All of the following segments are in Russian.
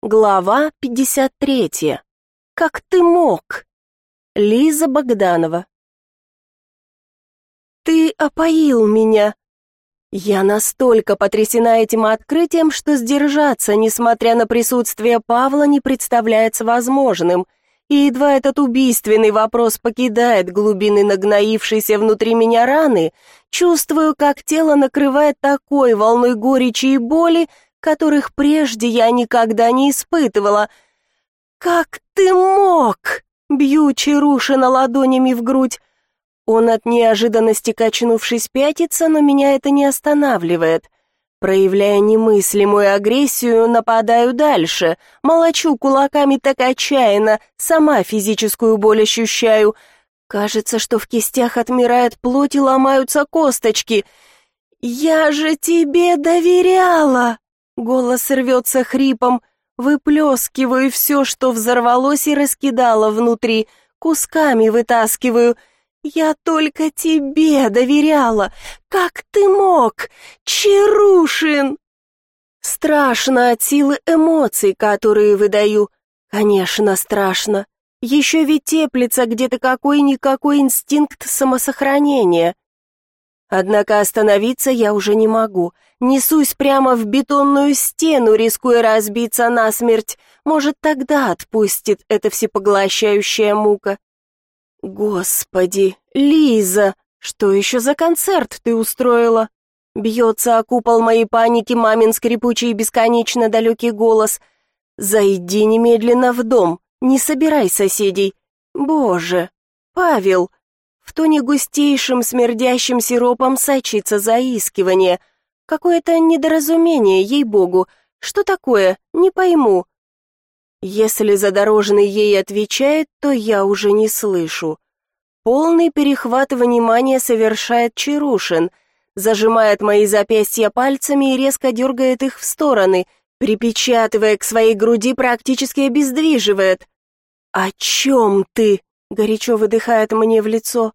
Глава 53. Как ты мог? Лиза Богданова. Ты опоил меня. Я настолько потрясена этим открытием, что сдержаться, несмотря на присутствие Павла, не представляется возможным. И едва этот убийственный вопрос покидает глубины нагноившейся внутри меня раны, чувствую, как тело накрывает такой волной горечи и боли, которых прежде я никогда не испытывала. «Как ты мог?» — бью Чарушина ладонями в грудь. Он от неожиданности качнувшись пятится, но меня это не останавливает. Проявляя немыслимую агрессию, нападаю дальше, молочу кулаками так отчаянно, сама физическую боль ощущаю. Кажется, что в кистях отмирает плоть и ломаются косточки. «Я же тебе доверяла!» Голос рвется хрипом, выплескиваю все, что взорвалось и раскидало внутри, кусками вытаскиваю. Я только тебе доверяла. Как ты мог? Чарушин! Страшно от силы эмоций, которые выдаю. Конечно, страшно. Еще ведь теплится где-то какой-никакой инстинкт самосохранения. Однако остановиться я уже не могу. Несусь прямо в бетонную стену, рискуя разбиться насмерть. Может, тогда отпустит эта всепоглощающая мука. Господи, Лиза, что еще за концерт ты устроила? Бьется о купол моей паники мамин скрипучий бесконечно далекий голос. Зайди немедленно в дом, не собирай соседей. Боже, Павел, в тоне густейшим смердящим сиропом сочится заискивание. Какое-то недоразумение, ей-богу. Что такое? Не пойму. Если задорожный ей отвечает, то я уже не слышу. Полный перехват внимания совершает Чарушин, зажимает мои запястья пальцами и резко дергает их в стороны, припечатывая к своей груди, практически обездвиживает. «О чем ты?» — горячо выдыхает мне в лицо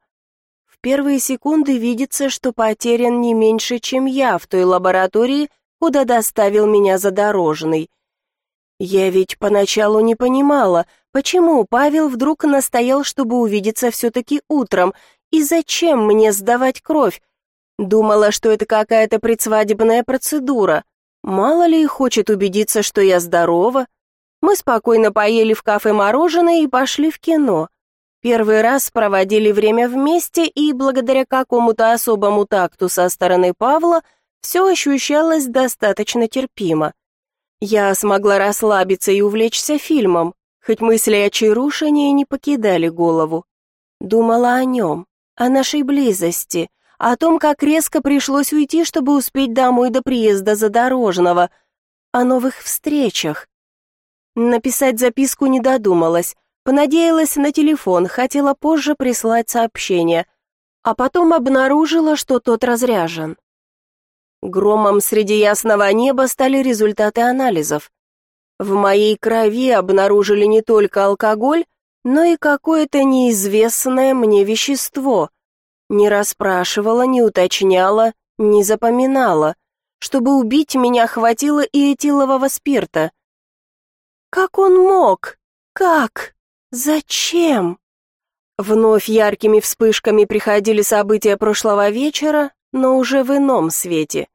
первые секунды видится, что потерян не меньше, чем я в той лаборатории, куда доставил меня задорожный. Я ведь поначалу не понимала, почему Павел вдруг настоял, чтобы увидеться все-таки утром, и зачем мне сдавать кровь. Думала, что это какая-то предсвадебная процедура. Мало ли хочет убедиться, что я здорова. Мы спокойно поели в кафе мороженое и пошли в кино. Первый раз проводили время вместе, и благодаря какому-то особому такту со стороны Павла все ощущалось достаточно терпимо. Я смогла расслабиться и увлечься фильмом, хоть мысли о Чарушине не покидали голову. Думала о нем, о нашей близости, о том, как резко пришлось уйти, чтобы успеть домой до приезда задорожного, о новых встречах. Написать записку не додумалась, Понадеялась на телефон, хотела позже прислать сообщение, а потом обнаружила, что тот разряжен. Громом среди ясного неба стали результаты анализов. В моей крови обнаружили не только алкоголь, но и какое-то неизвестное мне вещество. Не расспрашивала, не уточняла, не запоминала. Чтобы убить меня, хватило и этилового спирта. Как он мог? Как? Зачем? Вновь яркими вспышками приходили события прошлого вечера, но уже в ином свете.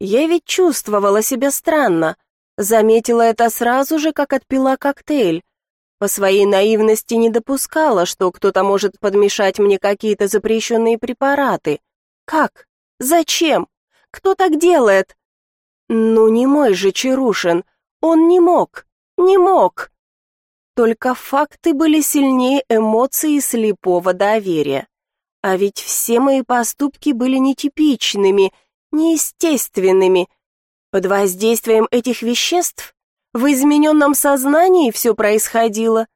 Я ведь чувствовала себя странно. Заметила это сразу же, как отпила коктейль. По своей наивности не допускала, что кто-то может подмешать мне какие-то запрещенные препараты. Как? Зачем? Кто так делает? Ну не мой же Чарушин. Он не мог. Не мог. Только факты были сильнее эмоций слепого доверия. А ведь все мои поступки были нетипичными, неестественными. Под воздействием этих веществ в измененном сознании все происходило.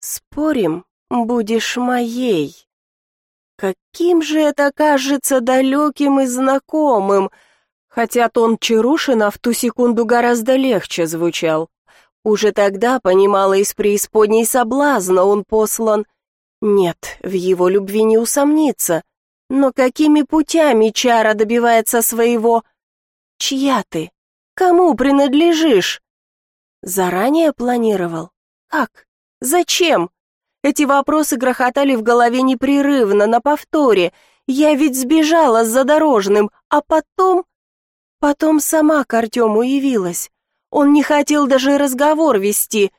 Спорим, будешь моей. Каким же это кажется далеким и знакомым, хотя тон Чарушина в ту секунду гораздо легче звучал. Уже тогда понимала из преисподней соблазна он послан. Нет, в его любви не усомниться. Но какими путями Чара добивается своего? Чья ты? Кому принадлежишь? Заранее планировал? Как? Зачем? Эти вопросы грохотали в голове непрерывно, на повторе. Я ведь сбежала с задорожным, а потом... Потом сама к Артему явилась. Он не хотел даже разговор вести.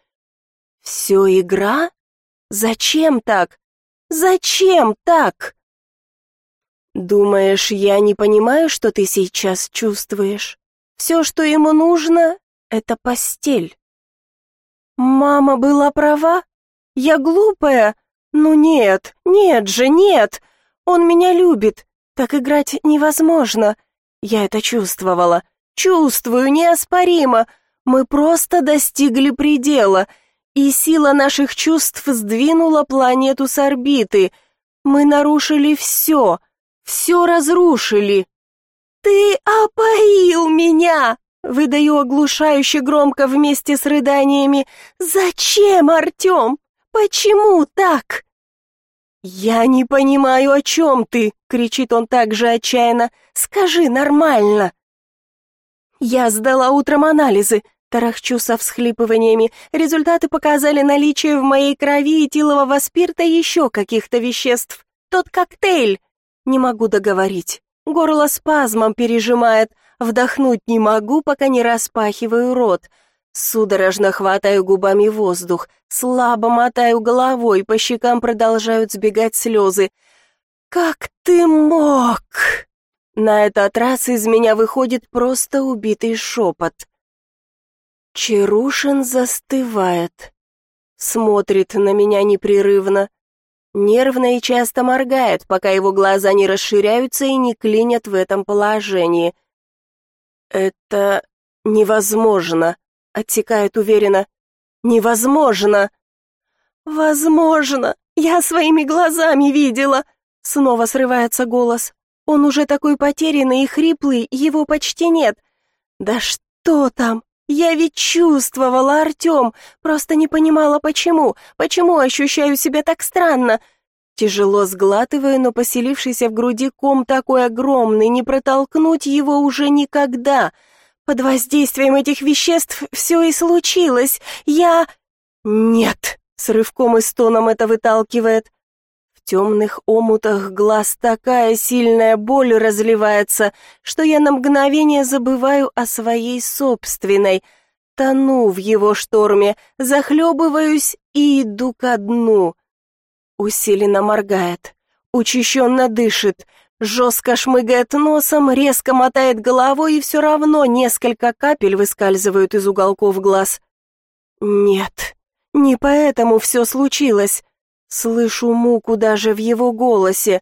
Все игра? Зачем так? Зачем так? Думаешь, я не понимаю, что ты сейчас чувствуешь? Все, что ему нужно, это постель. Мама была права? Я глупая? Ну нет, нет же, нет. Он меня любит. Так играть невозможно. Я это чувствовала. Чувствую неоспоримо. Мы просто достигли предела, и сила наших чувств сдвинула планету с орбиты. Мы нарушили все, все разрушили. «Ты опоил меня!» Выдаю оглушающе громко вместе с рыданиями. «Зачем, Артем? Почему так?» «Я не понимаю, о чем ты!» — кричит он также отчаянно. «Скажи нормально!» «Я сдала утром анализы», — тарахчу со всхлипываниями. «Результаты показали наличие в моей крови этилового спирта еще каких-то веществ. Тот коктейль!» Не могу договорить. Горло спазмом пережимает. Вдохнуть не могу, пока не распахиваю рот. Судорожно хватаю губами воздух, слабо мотаю головой, по щекам продолжают сбегать слезы. «Как ты мог?» На этот раз из меня выходит просто убитый шепот. Чарушин застывает, смотрит на меня непрерывно, нервно и часто моргает, пока его глаза не расширяются и не клинят в этом положении. «Это невозможно», — отсекает уверенно. «Невозможно!» «Возможно! Я своими глазами видела!» Снова срывается голос. Он уже такой потерянный и хриплый, его почти нет. «Да что там? Я ведь чувствовала, Артем, просто не понимала, почему, почему ощущаю себя так странно. Тяжело сглатываю, но поселившийся в груди ком такой огромный, не протолкнуть его уже никогда. Под воздействием этих веществ все и случилось. Я... Нет, с рывком и стоном это выталкивает. Темных омутах глаз такая сильная боль разливается, что я на мгновение забываю о своей собственной. Тону в его шторме, захлебываюсь и иду ко дну. Усиленно моргает, учащенно дышит, жестко шмыгает носом, резко мотает головой, и все равно несколько капель выскальзывают из уголков глаз. Нет, не поэтому все случилось. Слышу муку даже в его голосе.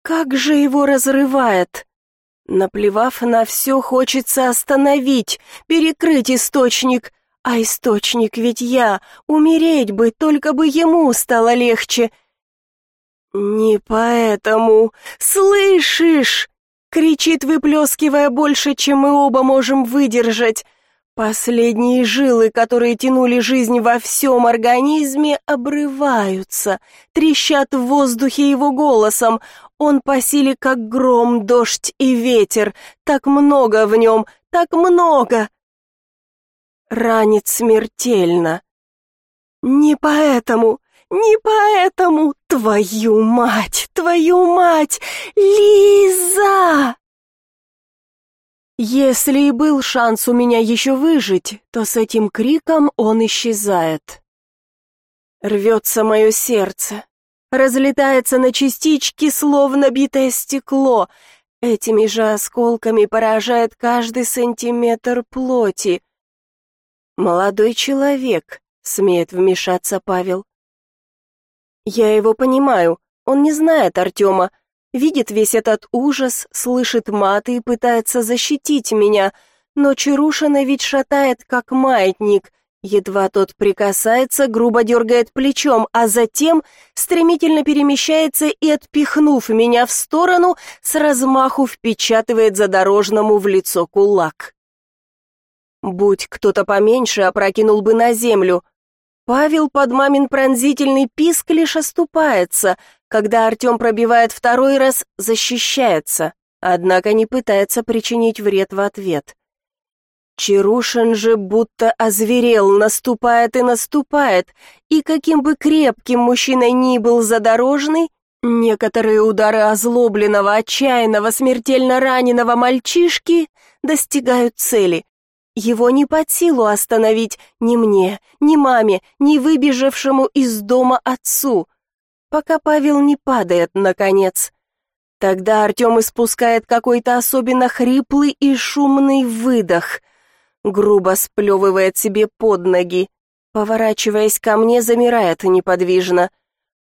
Как же его разрывает! Наплевав на все, хочется остановить, перекрыть источник, а источник ведь я, умереть бы, только бы ему стало легче. Не поэтому, слышишь? Кричит, выплескивая больше, чем мы оба можем выдержать. Последние жилы, которые тянули жизнь во всем организме, обрываются, трещат в воздухе его голосом. Он по силе, как гром, дождь и ветер. Так много в нем, так много ранит смертельно. Не поэтому, не поэтому, твою мать, твою мать, Лиза! Если и был шанс у меня еще выжить, то с этим криком он исчезает. Рвется мое сердце, разлетается на частички, словно битое стекло, этими же осколками поражает каждый сантиметр плоти, «Молодой человек», — смеет вмешаться Павел. «Я его понимаю, он не знает Артема, видит весь этот ужас, слышит маты и пытается защитить меня, но Чарушина ведь шатает, как маятник, едва тот прикасается, грубо дергает плечом, а затем стремительно перемещается и, отпихнув меня в сторону, с размаху впечатывает задорожному в лицо кулак. Будь кто-то поменьше, опрокинул бы на землю. Павел под мамин пронзительный писк лишь оступается, когда Артем пробивает второй раз, защищается, однако не пытается причинить вред в ответ. Чарушин же будто озверел, наступает и наступает, и каким бы крепким мужчиной ни был задорожный, некоторые удары озлобленного, отчаянного, смертельно раненого мальчишки достигают цели. Его не под силу остановить ни мне, ни маме, ни выбежавшему из дома отцу, пока Павел не падает, наконец. Тогда Артем испускает какой-то особенно хриплый и шумный выдох, грубо сплевывает себе под ноги, поворачиваясь ко мне, замирает неподвижно.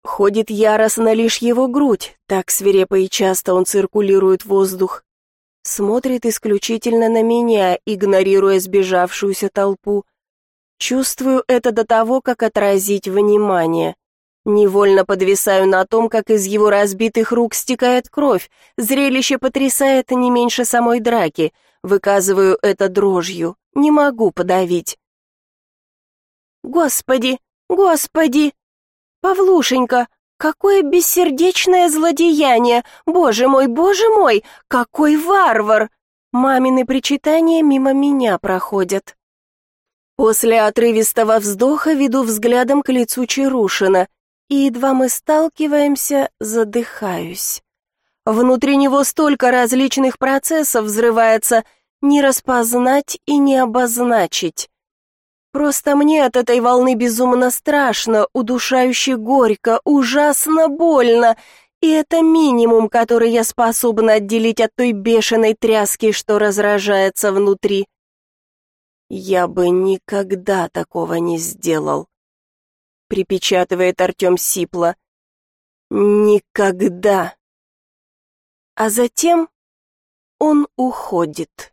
Ходит яростно лишь его грудь, так свирепо и часто он циркулирует воздух. Смотрит исключительно на меня, игнорируя сбежавшуюся толпу. Чувствую это до того, как отразить внимание. Невольно подвисаю на том, как из его разбитых рук стекает кровь. Зрелище потрясает не меньше самой драки. Выказываю это дрожью. Не могу подавить. Господи, господи! Павлушенька, какое бессердечное злодеяние! Боже мой, боже мой, какой варвар! Мамины причитания мимо меня проходят. После отрывистого вздоха веду взглядом к лицу Чарушина и едва мы сталкиваемся, задыхаюсь. Внутри него столько различных процессов взрывается, не распознать и не обозначить. Просто мне от этой волны безумно страшно, удушающе горько, ужасно больно, и это минимум, который я способна отделить от той бешеной тряски, что разражается внутри. Я бы никогда такого не сделал припечатывает Артем сипло. Никогда. А затем он уходит.